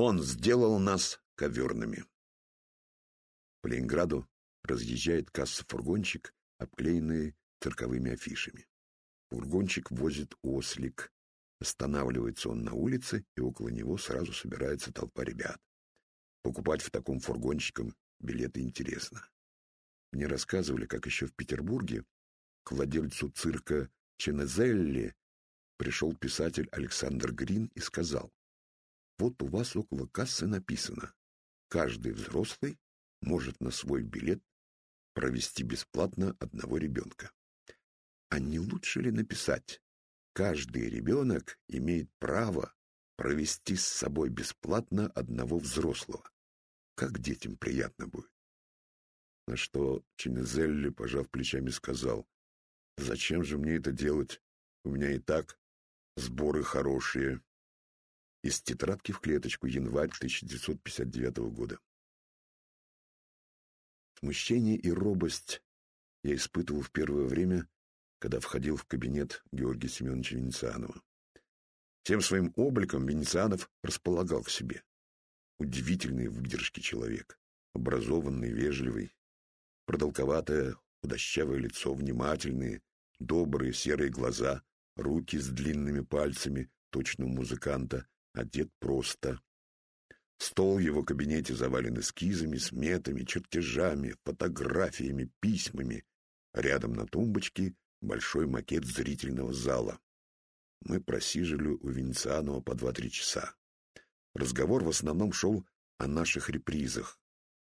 Он сделал нас коверными. По Ленинграду разъезжает касса-фургончик, обклеенный цирковыми афишами. Фургончик возит ослик. Останавливается он на улице, и около него сразу собирается толпа ребят. Покупать в таком фургончиком билеты интересно. Мне рассказывали, как еще в Петербурге к владельцу цирка Ченезелли пришел писатель Александр Грин и сказал, «Вот у вас около кассы написано, каждый взрослый может на свой билет провести бесплатно одного ребенка. А не лучше ли написать, каждый ребенок имеет право провести с собой бесплатно одного взрослого? Как детям приятно будет. На что Чинезелли, пожав плечами, сказал, «Зачем же мне это делать? У меня и так Сборы хорошие. Из тетрадки в клеточку, январь 1959 года. Смущение и робость я испытывал в первое время, когда входил в кабинет Георгия Семеновича Венецианова. Тем своим обликом Венецианов располагал к себе. Удивительный выдержки человек, образованный, вежливый, продолговатое, худощавое лицо, внимательные, добрые серые глаза, руки с длинными пальцами, точно у музыканта, одет просто. Стол в его кабинете завален эскизами, сметами, чертежами, фотографиями, письмами. Рядом на тумбочке большой макет зрительного зала. Мы просиживали у Венецианова по два-три часа. Разговор в основном шел о наших репризах.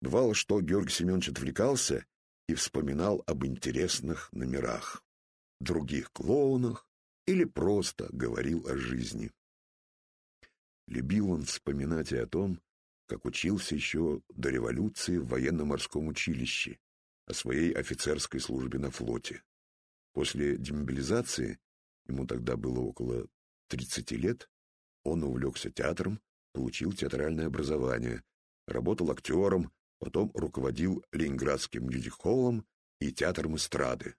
Бывало, что Георгий Семенович отвлекался и вспоминал об интересных номерах, других клоунах, или просто говорил о жизни. Любил он вспоминать и о том, как учился еще до революции в военно-морском училище, о своей офицерской службе на флоте. После демобилизации, ему тогда было около 30 лет, он увлекся театром, получил театральное образование, работал актером, потом руководил Ленинградским мюзик-холлом и театром эстрады,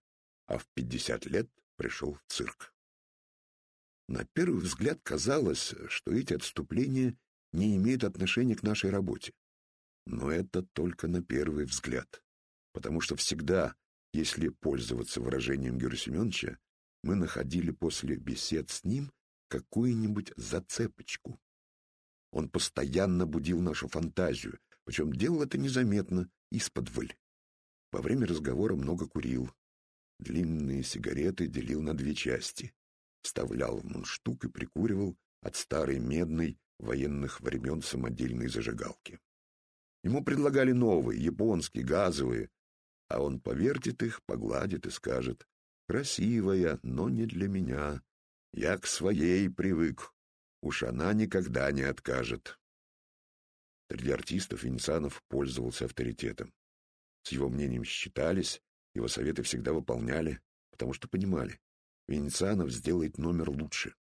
а в 50 лет пришел в цирк. На первый взгляд казалось, что эти отступления не имеют отношения к нашей работе. Но это только на первый взгляд, потому что всегда, если пользоваться выражением Георгия Семеновича, мы находили после бесед с ним какую-нибудь зацепочку. Он постоянно будил нашу фантазию, причем делал это незаметно, исподволь. Во время разговора много курил. Длинные сигареты делил на две части вставлял в мундштук и прикуривал от старой медной военных времен самодельной зажигалки. Ему предлагали новые, японские, газовые, а он повертит их, погладит и скажет «Красивая, но не для меня. Я к своей привык. Уж она никогда не откажет». Среди артистов Венецианов пользовался авторитетом. С его мнением считались, его советы всегда выполняли, потому что понимали, Венецианов сделает номер лучше.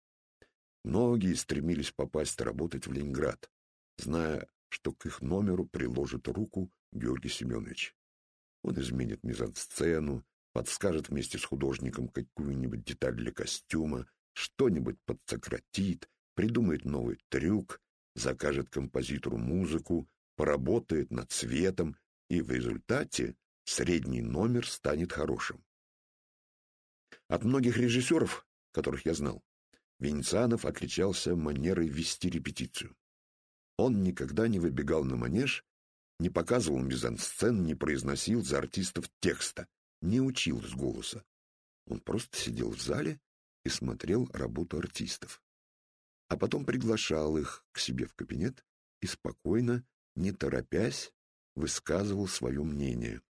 Многие стремились попасть работать в Ленинград, зная, что к их номеру приложит руку Георгий Семенович. Он изменит мизансцену, подскажет вместе с художником какую-нибудь деталь для костюма, что-нибудь подсократит, придумает новый трюк, закажет композитору музыку, поработает над цветом, и в результате средний номер станет хорошим. От многих режиссеров, которых я знал, Венецианов отличался манерой вести репетицию. Он никогда не выбегал на манеж, не показывал мизансцен, не произносил за артистов текста, не учил с голоса. Он просто сидел в зале и смотрел работу артистов. А потом приглашал их к себе в кабинет и спокойно, не торопясь, высказывал свое мнение.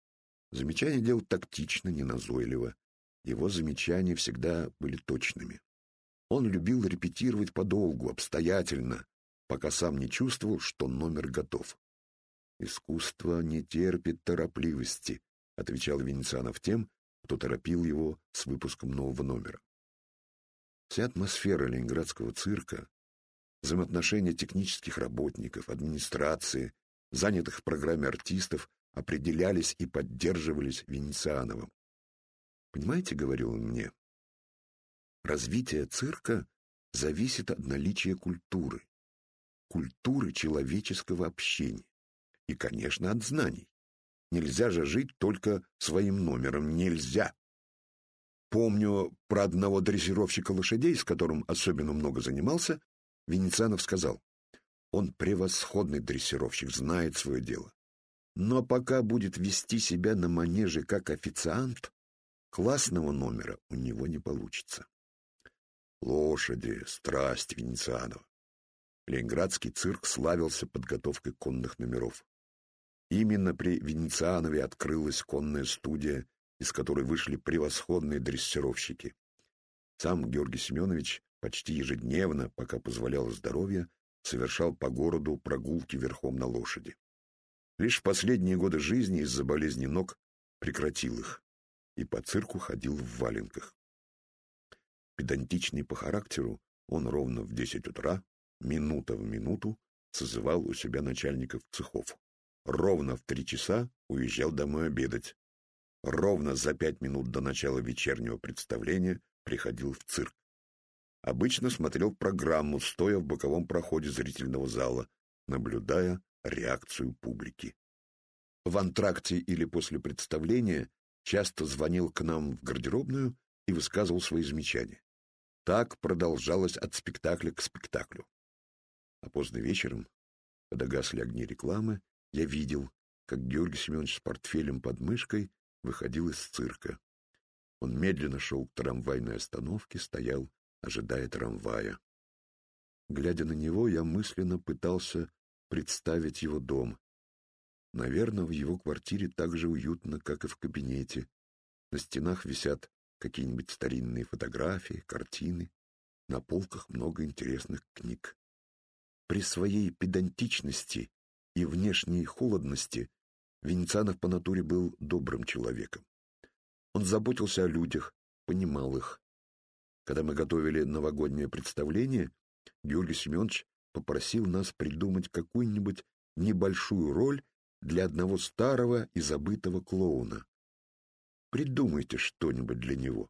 Замечание делал тактично, неназойливо. Его замечания всегда были точными. Он любил репетировать подолгу, обстоятельно, пока сам не чувствовал, что номер готов. «Искусство не терпит торопливости», — отвечал Венецианов тем, кто торопил его с выпуском нового номера. Вся атмосфера ленинградского цирка, взаимоотношения технических работников, администрации, занятых в программе артистов определялись и поддерживались Венециановым. Понимаете, говорил он мне, развитие цирка зависит от наличия культуры. культуры человеческого общения. И, конечно, от знаний. Нельзя же жить только своим номером. Нельзя. Помню про одного дрессировщика лошадей, с которым особенно много занимался, Венецианов сказал, он превосходный дрессировщик, знает свое дело. Но пока будет вести себя на манеже как официант, классного номера у него не получится. Лошади, страсть Венецианова. Ленинградский цирк славился подготовкой конных номеров. Именно при Венецианове открылась конная студия, из которой вышли превосходные дрессировщики. Сам Георгий Семенович почти ежедневно, пока позволяло здоровье, совершал по городу прогулки верхом на лошади. Лишь в последние годы жизни из-за болезни ног прекратил их и по цирку ходил в валенках. Педантичный по характеру, он ровно в десять утра, минута в минуту, созывал у себя начальников цехов. Ровно в три часа уезжал домой обедать. Ровно за пять минут до начала вечернего представления приходил в цирк. Обычно смотрел программу, стоя в боковом проходе зрительного зала, наблюдая реакцию публики. В антракте или после представления часто звонил к нам в гардеробную и высказывал свои замечания. Так продолжалось от спектакля к спектаклю. А поздно вечером, когда гасли огни рекламы, я видел, как Георгий Семенович с портфелем под мышкой выходил из цирка. Он медленно шел к трамвайной остановке, стоял, ожидая трамвая. Глядя на него, я мысленно пытался представить его дом. Наверное, в его квартире так же уютно, как и в кабинете. На стенах висят какие-нибудь старинные фотографии, картины. На полках много интересных книг. При своей педантичности и внешней холодности Венецианов по натуре был добрым человеком. Он заботился о людях, понимал их. Когда мы готовили новогоднее представление, Георгий Семенович попросил нас придумать какую-нибудь небольшую роль для одного старого и забытого клоуна. Придумайте что-нибудь для него.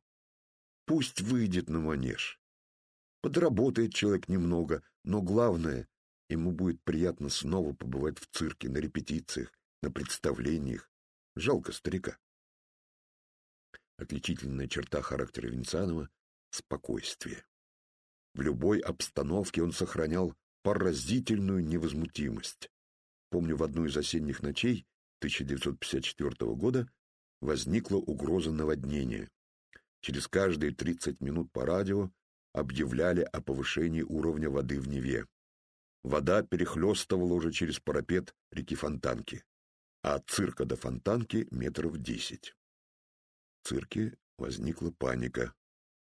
Пусть выйдет на манеж. Подработает человек немного, но главное, ему будет приятно снова побывать в цирке, на репетициях, на представлениях. Жалко старика. Отличительная черта характера Венцианова — спокойствие. В любой обстановке он сохранял поразительную невозмутимость. Помню, в одну из осенних ночей 1954 года возникла угроза наводнения. Через каждые 30 минут по радио объявляли о повышении уровня воды в Неве. Вода перехлестывала уже через парапет реки Фонтанки, а от цирка до Фонтанки метров десять. В цирке возникла паника.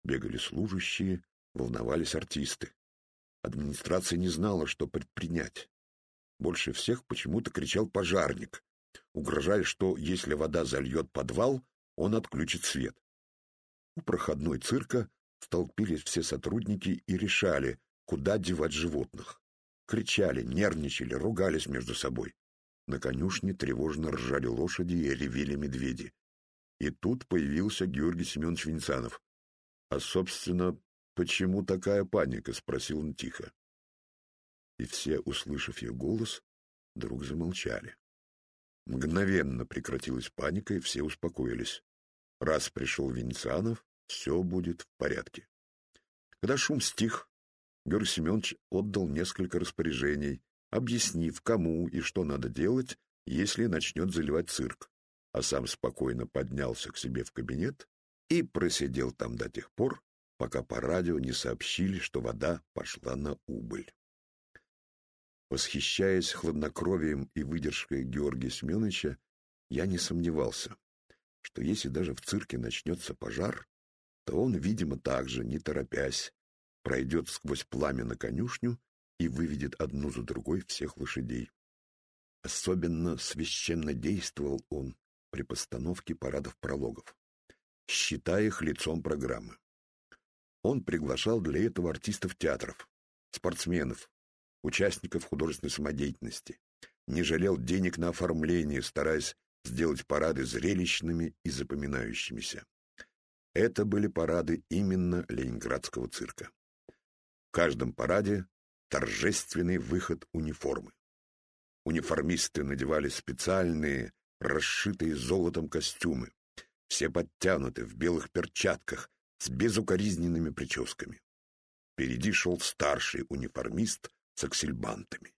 Бегали служащие, волновались артисты. Администрация не знала, что предпринять. Больше всех почему-то кричал пожарник, угрожая, что если вода зальет подвал, он отключит свет. У проходной цирка столпились все сотрудники и решали, куда девать животных. Кричали, нервничали, ругались между собой. На конюшне тревожно ржали лошади и ревели медведи. И тут появился Георгий Семенович Венцанов. А, собственно, «Почему такая паника?» — спросил он тихо. И все, услышав ее голос, вдруг замолчали. Мгновенно прекратилась паника, и все успокоились. Раз пришел Венецианов, все будет в порядке. Когда шум стих, Георгий Семенович отдал несколько распоряжений, объяснив, кому и что надо делать, если начнет заливать цирк, а сам спокойно поднялся к себе в кабинет и просидел там до тех пор, пока по радио не сообщили, что вода пошла на убыль. Восхищаясь хладнокровием и выдержкой Георгия Семеновича, я не сомневался, что если даже в цирке начнется пожар, то он, видимо, также, не торопясь, пройдет сквозь пламя на конюшню и выведет одну за другой всех лошадей. Особенно священно действовал он при постановке парадов прологов, считая их лицом программы. Он приглашал для этого артистов театров, спортсменов, участников художественной самодеятельности, не жалел денег на оформление, стараясь сделать парады зрелищными и запоминающимися. Это были парады именно Ленинградского цирка. В каждом параде торжественный выход униформы. Униформисты надевали специальные, расшитые золотом костюмы, все подтянуты в белых перчатках с безукоризненными прическами. Впереди шел старший униформист с аксельбантами.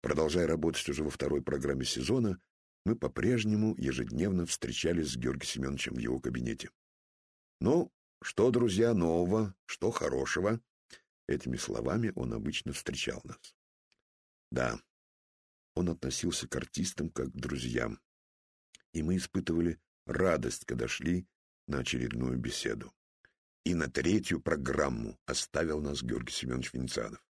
Продолжая работать уже во второй программе сезона, мы по-прежнему ежедневно встречались с Георгием Семеновичем в его кабинете. «Ну, что, друзья, нового, что хорошего?» Этими словами он обычно встречал нас. Да, он относился к артистам как к друзьям, и мы испытывали радость, когда шли на очередную беседу. И на третью программу оставил нас Георгий Семенович Венецианов.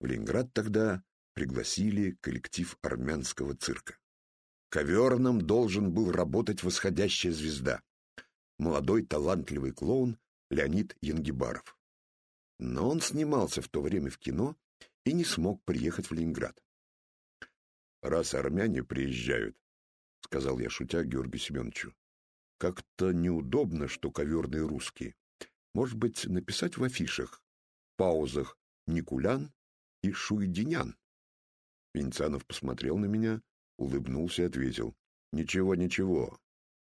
В Ленинград тогда пригласили коллектив армянского цирка. Коверном должен был работать восходящая звезда, молодой талантливый клоун Леонид Янгибаров. Но он снимался в то время в кино и не смог приехать в Ленинград. «Раз армяне приезжают», — сказал я, шутя Георгию Семеновичу, — «как-то неудобно, что коверные русские. Может быть, написать в афишах, паузах Никулян и Шуйдинян?» Венецианов посмотрел на меня, улыбнулся и ответил. «Ничего, ничего.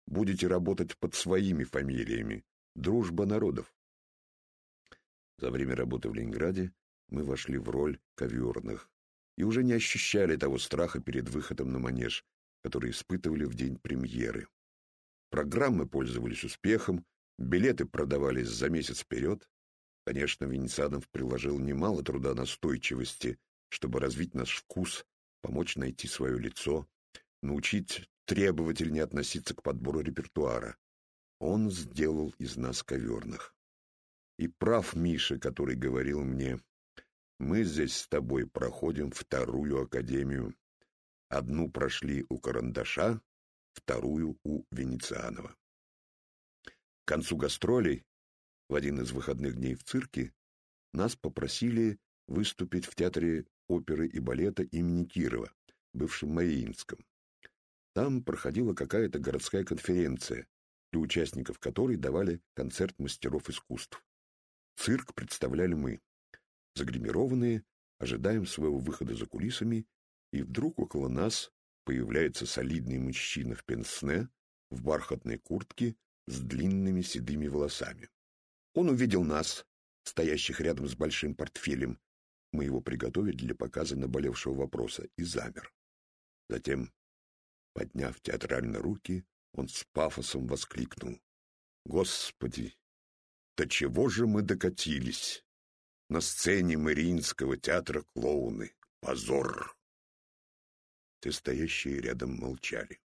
Будете работать под своими фамилиями. Дружба народов». За время работы в Ленинграде мы вошли в роль коверных и уже не ощущали того страха перед выходом на манеж, который испытывали в день премьеры. Программы пользовались успехом, билеты продавались за месяц вперед. Конечно, Венецианов приложил немало труда настойчивости, чтобы развить наш вкус, помочь найти свое лицо, научить требовательнее относиться к подбору репертуара. Он сделал из нас коверных. И прав Миша, который говорил мне, мы здесь с тобой проходим вторую академию. Одну прошли у Карандаша, вторую у Венецианова. К концу гастролей, в один из выходных дней в цирке, нас попросили выступить в театре оперы и балета имени Кирова, бывшем Мариинском. Там проходила какая-то городская конференция, для участников которой давали концерт мастеров искусств. Цирк представляли мы. Загримированные, ожидаем своего выхода за кулисами, и вдруг около нас появляется солидный мужчина в пенсне, в бархатной куртке с длинными седыми волосами. Он увидел нас, стоящих рядом с большим портфелем, мы его приготовили для показа наболевшего вопроса и замер. Затем, подняв театрально руки, он с пафосом воскликнул. «Господи, до чего же мы докатились? На сцене Мариинского театра клоуны. Позор!» Те, стоящие рядом, молчали.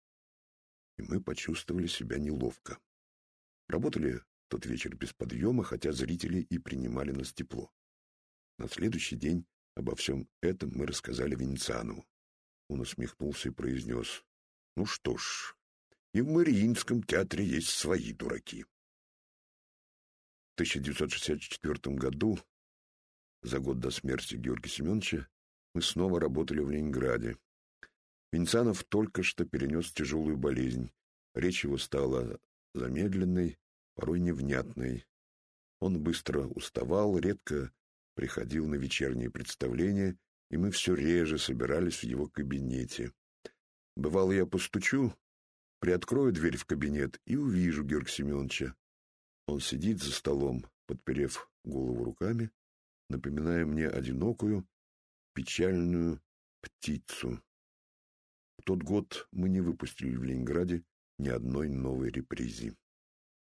И мы почувствовали себя неловко. Работали тот вечер без подъема, хотя зрители и принимали нас тепло. На следующий день обо всем этом мы рассказали Венецианову. Он усмехнулся и произнес, «Ну что ж, и в Мариинском театре есть свои дураки». В 1964 году, за год до смерти Георгия Семеновича, мы снова работали в Ленинграде. Венецианов только что перенес тяжелую болезнь. Речь его стала замедленной, порой невнятной. Он быстро уставал, редко приходил на вечерние представления, и мы все реже собирались в его кабинете. Бывало, я постучу, приоткрою дверь в кабинет и увижу Георгия Семеновича. Он сидит за столом, подперев голову руками, напоминая мне одинокую, печальную птицу. В тот год мы не выпустили в Ленинграде ни одной новой репризии.